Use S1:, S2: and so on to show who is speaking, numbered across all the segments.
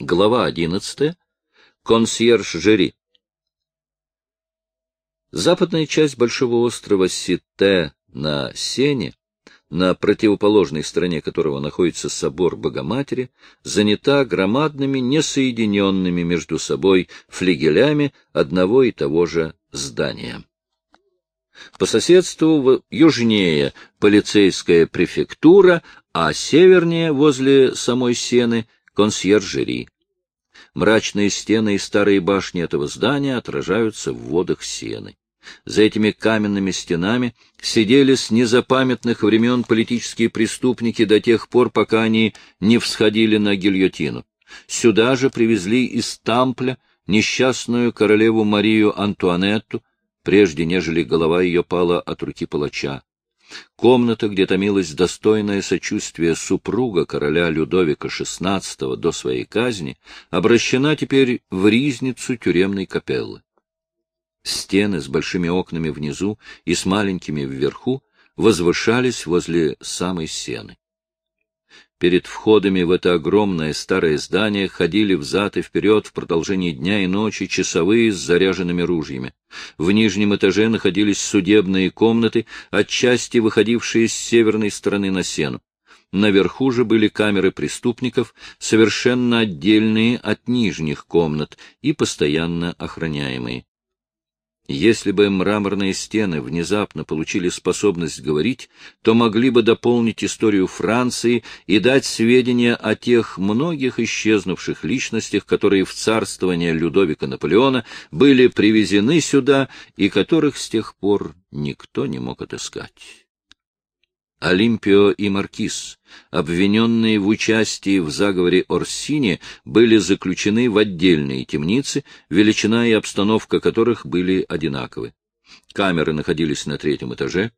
S1: Глава одиннадцатая. Консьерж-жери. Западная часть большого острова Сите на Сене, на противоположной стороне которого находится собор Богоматери, занята громадными, несоединенными между собой флигелями одного и того же здания. По соседству южнее полицейская префектура, а севернее, возле самой Сены, консьержери. Мрачные стены и старые башни этого здания отражаются в водах сены. За этими каменными стенами сидели с незапамятных времен политические преступники до тех пор, пока они не всходили на гильотину. Сюда же привезли из Тампля несчастную королеву Марию Антуанетту, прежде нежели голова ее пала от руки палача. Комната, где томилось достойное сочувствие супруга короля Людовика XVI до своей казни, обращена теперь в ризницу тюремной капеллы. Стены с большими окнами внизу и с маленькими вверху возвышались возле самой сены. Перед входами в это огромное старое здание ходили взад и вперед в продолжении дня и ночи часовые с заряженными ружьями. В нижнем этаже находились судебные комнаты, отчасти выходившие с северной стороны на сену. Наверху же были камеры преступников, совершенно отдельные от нижних комнат и постоянно охраняемые. Если бы мраморные стены внезапно получили способность говорить, то могли бы дополнить историю Франции и дать сведения о тех многих исчезнувших личностях, которые в царствование Людовика Наполеона были привезены сюда и которых с тех пор никто не мог отыскать. Олимпио и Маркиз, обвиненные в участии в заговоре Орсини, были заключены в отдельные темницы, величина и обстановка которых были одинаковы. Камеры находились на третьем этаже.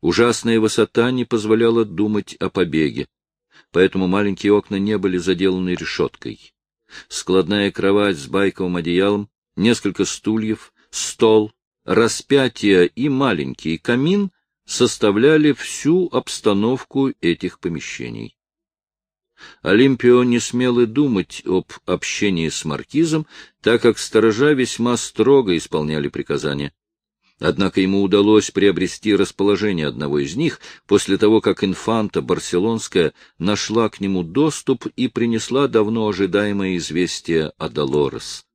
S1: Ужасная высота не позволяла думать о побеге, поэтому маленькие окна не были заделаны решеткой. Складная кровать с байковым одеялом, несколько стульев, стол, распятие и маленький камин — составляли всю обстановку этих помещений. Олимпио не смел и думать об общении с маркизом, так как сторожа весьма строго исполняли приказания. Однако ему удалось приобрести расположение одного из них после того, как инфанта Барселонская нашла к нему доступ и принесла давно ожидаемое известие о Долорес.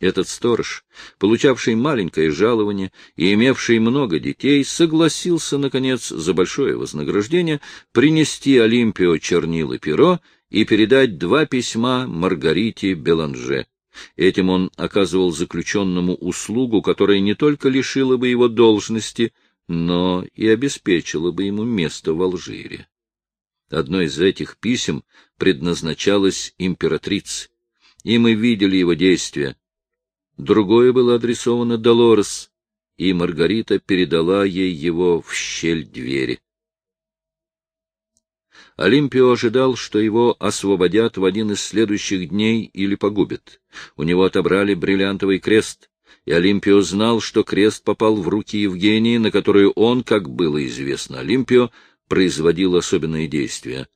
S1: Этот сторож, получавший маленькое жалование и имевший много детей, согласился, наконец, за большое вознаграждение принести Олимпио чернил и перо и передать два письма Маргарите Беланже. Этим он оказывал заключенному услугу, которая не только лишила бы его должности, но и обеспечила бы ему место в Алжире. Одно из этих писем предназначалось императрице, и мы видели его действия другое было адресовано Долорес, и Маргарита передала ей его в щель двери. Олимпио ожидал, что его освободят в один из следующих дней или погубят. У него отобрали бриллиантовый крест, и Олимпио знал, что крест попал в руки Евгении, на которую он, как было известно Олимпио, производил особенные действия.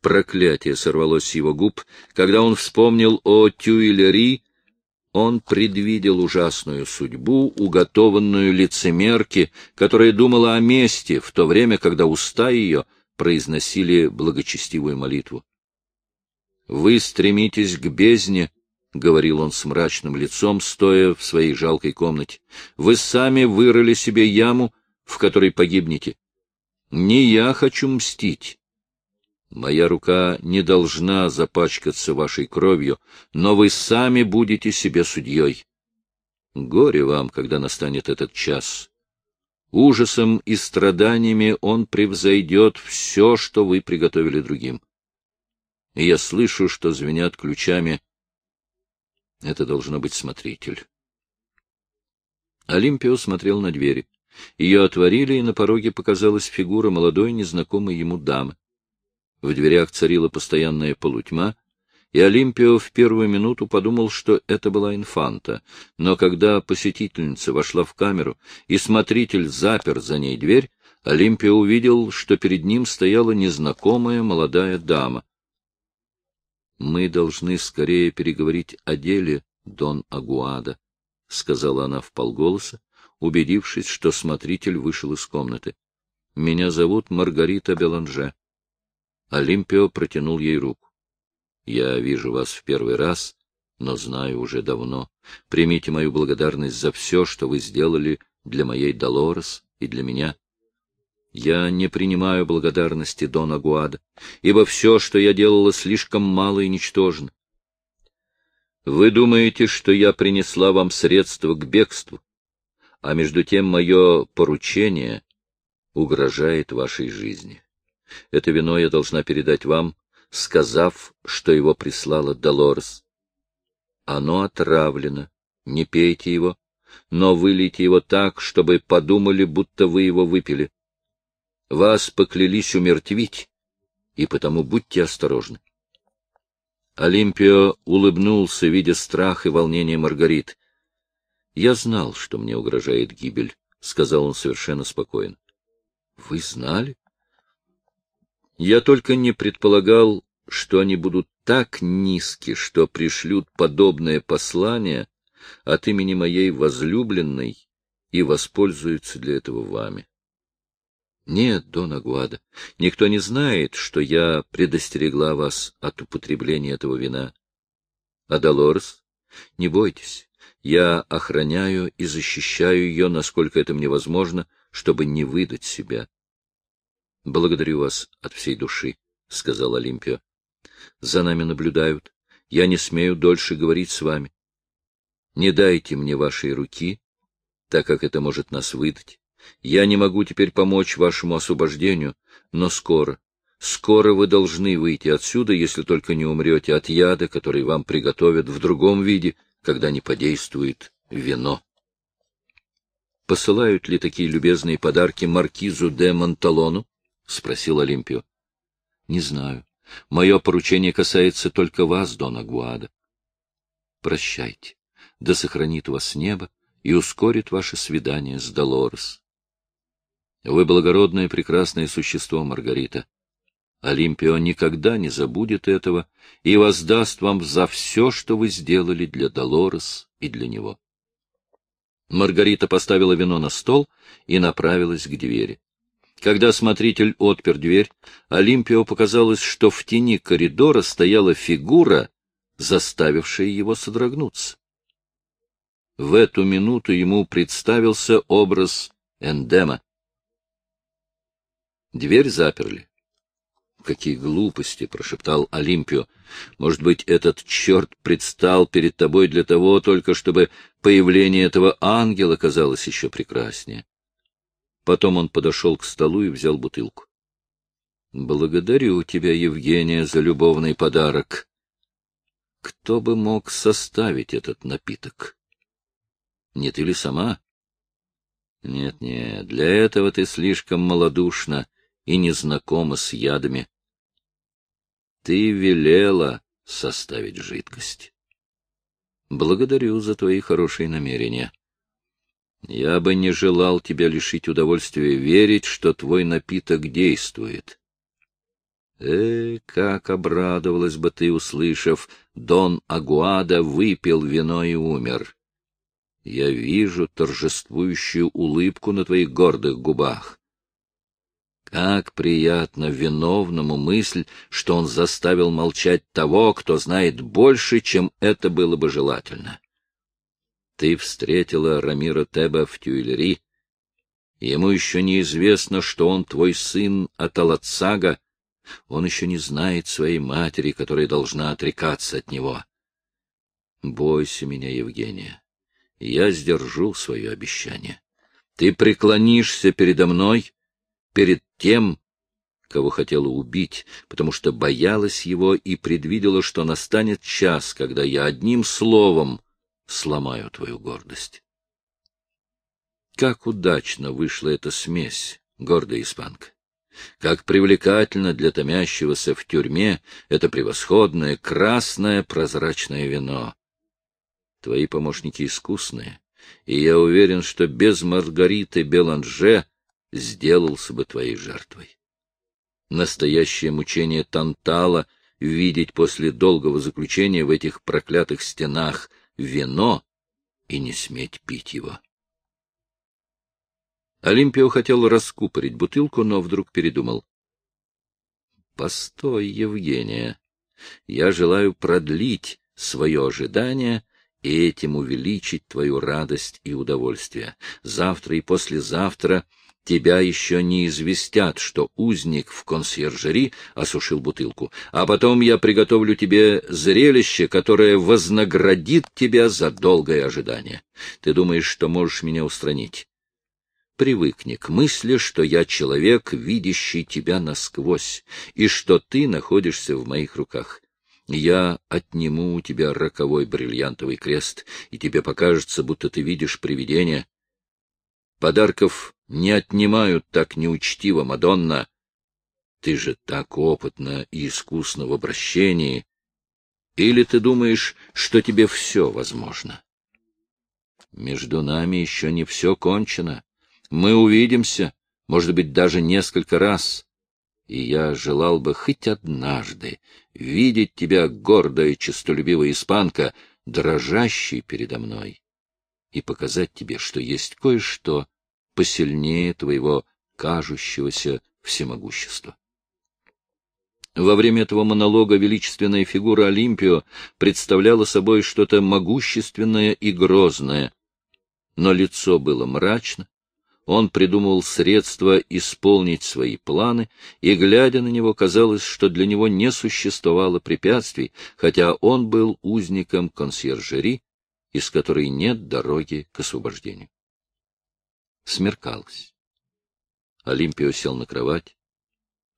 S1: Проклятие сорвалось с его губ, когда он вспомнил о Тюильри, он предвидел ужасную судьбу, уготованную лицемерке, которая думала о мести в то время, когда уста ее произносили благочестивую молитву. «Вы стремитесь к бездне», — говорил он с мрачным лицом, стоя в своей жалкой комнате. «Вы сами вырыли себе яму, в которой погибнете. Не я хочу мстить, Моя рука не должна запачкаться вашей кровью, но вы сами будете себе судьей. Горе вам, когда настанет этот час. Ужасом и страданиями он превзойдет все, что вы приготовили другим. И я слышу, что звенят ключами. Это должно быть смотритель. Олимпио смотрел на двери. Ее отворили, и на пороге показалась фигура молодой, незнакомой ему дамы. В дверях царила постоянная полутьма, и Олимпио в первую минуту подумал, что это была инфанта, но когда посетительница вошла в камеру и смотритель запер за ней дверь, Олимпио увидел, что перед ним стояла незнакомая молодая дама. Мы должны скорее переговорить о деле, Дон Агуада, — сказала она вполголоса, убедившись, что смотритель вышел из комнаты. — Меня зовут Маргарита Беланже. Олимпио протянул ей руку. — Я вижу вас в первый раз, но знаю уже давно. Примите мою благодарность за все, что вы сделали для моей Долорес и для меня. Я не принимаю благодарности Дона Гуада, ибо все, что я делала, слишком мало и ничтожно. Вы думаете, что я принесла вам средства к бегству, а между тем мое поручение угрожает вашей жизни. Это вино я должна передать вам, сказав, что его прислала Долорес. Оно отравлено, не пейте его, но вылейте его так, чтобы подумали, будто вы его выпили. Вас поклялись умертвить, и потому будьте осторожны. Олимпио улыбнулся, видя страх и волнение Маргарит. — Я знал, что мне угрожает гибель, — сказал он совершенно спокойно. — Вы знали? — Я только не предполагал, что они будут так низки, что пришлют подобное послание от имени моей возлюбленной и воспользуются для этого вами. Нет, Дон Агуада, никто не знает, что я предостерегла вас от употребления этого вина. А Долорес, не бойтесь, я охраняю и защищаю ее, насколько это мне возможно, чтобы не выдать себя. — Благодарю вас от всей души, — сказал Олимпио. — За нами наблюдают. Я не смею дольше говорить с вами. Не дайте мне вашей руки, так как это может нас выдать. Я не могу теперь помочь вашему освобождению, но скоро, скоро вы должны выйти отсюда, если только не умрете от яда, который вам приготовят в другом виде, когда не подействует вино. Посылают ли такие любезные подарки маркизу де Монталону? — спросил Олимпио. — Не знаю. Мое поручение касается только вас, Дон Агуада. Прощайте. Да сохранит вас небо и ускорит ваше свидание с Долорес. Вы благородное прекрасное существо, Маргарита. Олимпио никогда не забудет этого и воздаст вам за все, что вы сделали для Долорес и для него. Маргарита поставила вино на стол и направилась к двери. Когда смотритель отпер дверь, Олимпио показалось, что в тени коридора стояла фигура, заставившая его содрогнуться. В эту минуту ему представился образ Эндема. Дверь заперли. «Какие глупости!» — прошептал Олимпио. «Может быть, этот черт предстал перед тобой для того только, чтобы появление этого ангела казалось еще прекраснее?» Потом он подошел к столу и взял бутылку. «Благодарю тебя, Евгения, за любовный подарок. Кто бы мог составить этот напиток? Не ты ли сама?» «Нет-нет, для этого ты слишком малодушна и не знакома с ядами. Ты велела составить жидкость. Благодарю за твои хорошие намерения. Я бы не желал тебя лишить удовольствия верить, что твой напиток действует. Э, как обрадовалась бы ты, услышав, Дон Агуада выпил вино и умер. Я вижу торжествующую улыбку на твоих гордых губах. Как приятно виновному мысль, что он заставил молчать того, кто знает больше, чем это было бы желательно. Ты встретила Рамира Теба в Тюильри. Ему еще неизвестно, что он твой сын от Алацага. Он еще не знает своей матери, которая должна отрекаться от него. Бойся меня, Евгения. Я сдержу свое обещание. Ты преклонишься передо мной, перед тем, кого хотела убить, потому что боялась его и предвидела, что настанет час, когда я одним словом сломаю твою гордость. Как удачно вышла эта смесь, гордая испанка! Как привлекательно для томящегося в тюрьме это превосходное красное прозрачное вино! Твои помощники искусные, и я уверен, что без Маргариты Беланже сделался бы твоей жертвой. Настоящее мучение Тантала видеть после долгого заключения в этих проклятых стенах вино и не сметь пить его. Олимпио хотел раскупорить бутылку, но вдруг передумал. — Постой, Евгения. Я желаю продлить свое ожидание и этим увеличить твою радость и удовольствие. Завтра и послезавтра тебя еще не известят, что узник в консьержери осушил бутылку, а потом я приготовлю тебе зрелище, которое вознаградит тебя за долгое ожидание. Ты думаешь, что можешь меня устранить? Привыкни к мысли, что я человек, видящий тебя насквозь, и что ты находишься в моих руках. Я отниму у тебя роковой бриллиантовый крест, и тебе покажется, будто ты видишь привидение. Подарков не отнимают так неучтиво, Мадонна. Ты же так опытна и искусна в обращении. Или ты думаешь, что тебе все возможно? Между нами еще не все кончено. Мы увидимся, может быть, даже несколько раз и я желал бы хоть однажды видеть тебя, гордая, честолюбивая испанка, дрожащей передо мной, и показать тебе, что есть кое-что посильнее твоего кажущегося всемогущества. Во время этого монолога величественная фигура Олимпио представляла собой что-то могущественное и грозное, но лицо было мрачно, он придумывал средства исполнить свои планы, и, глядя на него, казалось, что для него не существовало препятствий, хотя он был узником консьержери, из которой нет дороги к освобождению. Смеркалось. Олимпио сел на кровать.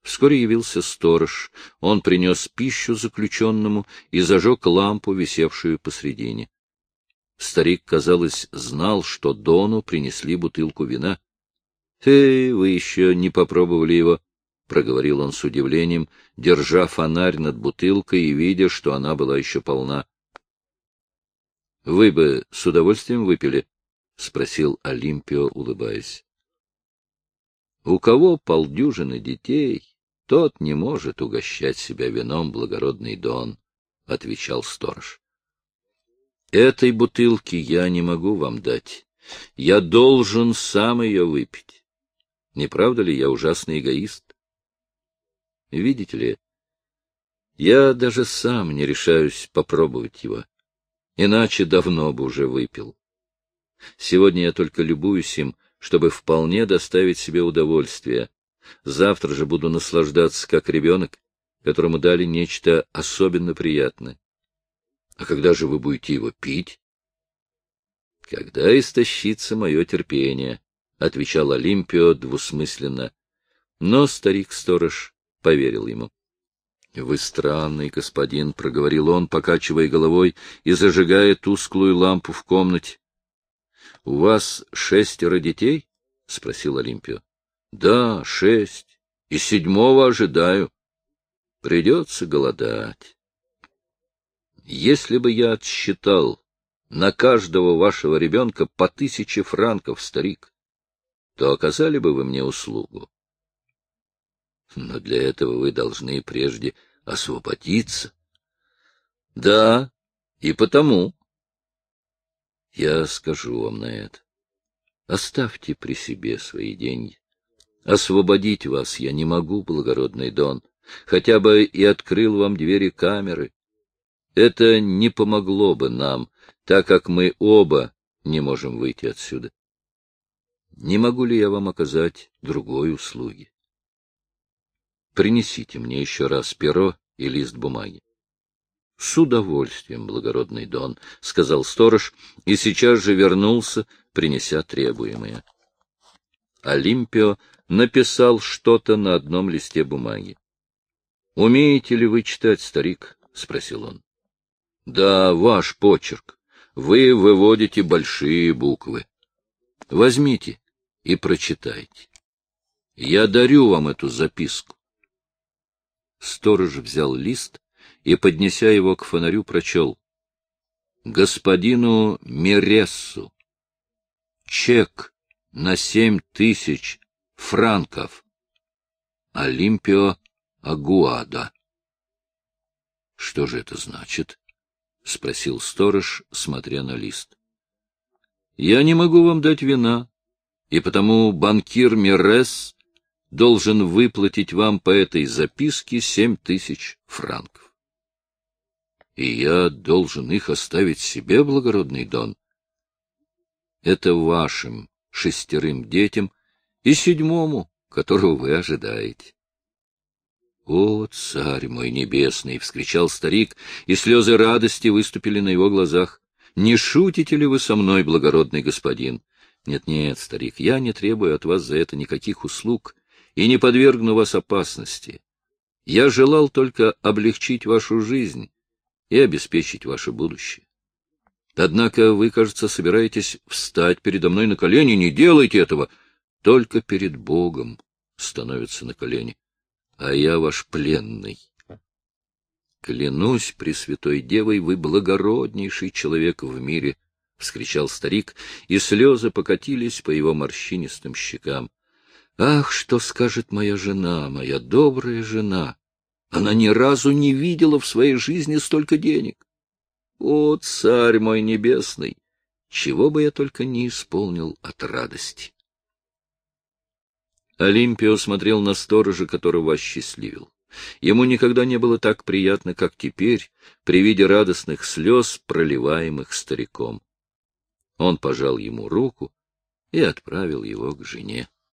S1: Вскоре явился сторож. Он принес пищу заключенному и зажег лампу, висевшую посредине. Старик, казалось, знал, что Дону принесли бутылку вина. — Эй, вы еще не попробовали его, — проговорил он с удивлением, держа фонарь над бутылкой и видя, что она была еще полна. — Вы бы с удовольствием выпили? — спросил Олимпио, улыбаясь. — У кого полдюжины детей, тот не может угощать себя вином благородный Дон, — отвечал сторож. Этой бутылки я не могу вам дать. Я должен сам ее выпить. Не правда ли я ужасный эгоист? Видите ли, я даже сам не решаюсь попробовать его. Иначе давно бы уже выпил. Сегодня я только любуюсь им, чтобы вполне доставить себе удовольствие. Завтра же буду наслаждаться как ребенок, которому дали нечто особенно приятное. А когда же вы будете его пить? — Когда истощится мое терпение, — отвечал Олимпио двусмысленно. Но старик-сторож поверил ему. — Вы странный господин, — проговорил он, покачивая головой и зажигая тусклую лампу в комнате. — У вас шестеро детей? — спросил Олимпио. — Да, шесть. И седьмого ожидаю. Придется голодать. Если бы я отсчитал на каждого вашего ребенка по тысяче франков, старик, то оказали бы вы мне услугу. Но для этого вы должны прежде освободиться. Да, и потому. Я скажу вам на это. Оставьте при себе свои деньги. Освободить вас я не могу, благородный Дон, хотя бы и открыл вам двери камеры, это не помогло бы нам, так как мы оба не можем выйти отсюда. Не могу ли я вам оказать другой услуги? Принесите мне еще раз перо и лист бумаги. — С удовольствием, благородный Дон, — сказал сторож, и сейчас же вернулся, принеся требуемое. Олимпио написал что-то на одном листе бумаги. — Умеете ли вы читать, старик? — спросил он. Да, ваш почерк. Вы выводите большие буквы. Возьмите и прочитайте. Я дарю вам эту записку. Сторож взял лист и, поднеся его к фонарю, прочел. Господину Мерессу. Чек на семь тысяч франков. Олимпио Агуада. Что же это значит? — спросил сторож, смотря на лист. — Я не могу вам дать вина, и потому банкир Мирес должен выплатить вам по этой записке семь тысяч франков. — И я должен их оставить себе, благородный Дон? — Это вашим шестерым детям и седьмому, которого вы ожидаете. — О, царь мой небесный! — вскричал старик, и слезы радости выступили на его глазах. — Не шутите ли вы со мной, благородный господин? Нет-нет, старик, я не требую от вас за это никаких услуг и не подвергну вас опасности. Я желал только облегчить вашу жизнь и обеспечить ваше будущее. Однако вы, кажется, собираетесь встать передо мной на колени. Не делайте этого. Только перед Богом становятся на колени а я ваш пленный. Клянусь Пресвятой Девой, вы благороднейший человек в мире, — вскричал старик, и слезы покатились по его морщинистым щекам. Ах, что скажет моя жена, моя добрая жена! Она ни разу не видела в своей жизни столько денег. О, царь мой небесный! Чего бы я только не исполнил от радости! Олимпио смотрел на сторожа, которого осчастливил. Ему никогда не было так приятно, как теперь, при виде радостных слез, проливаемых стариком. Он пожал ему руку и отправил его к жене.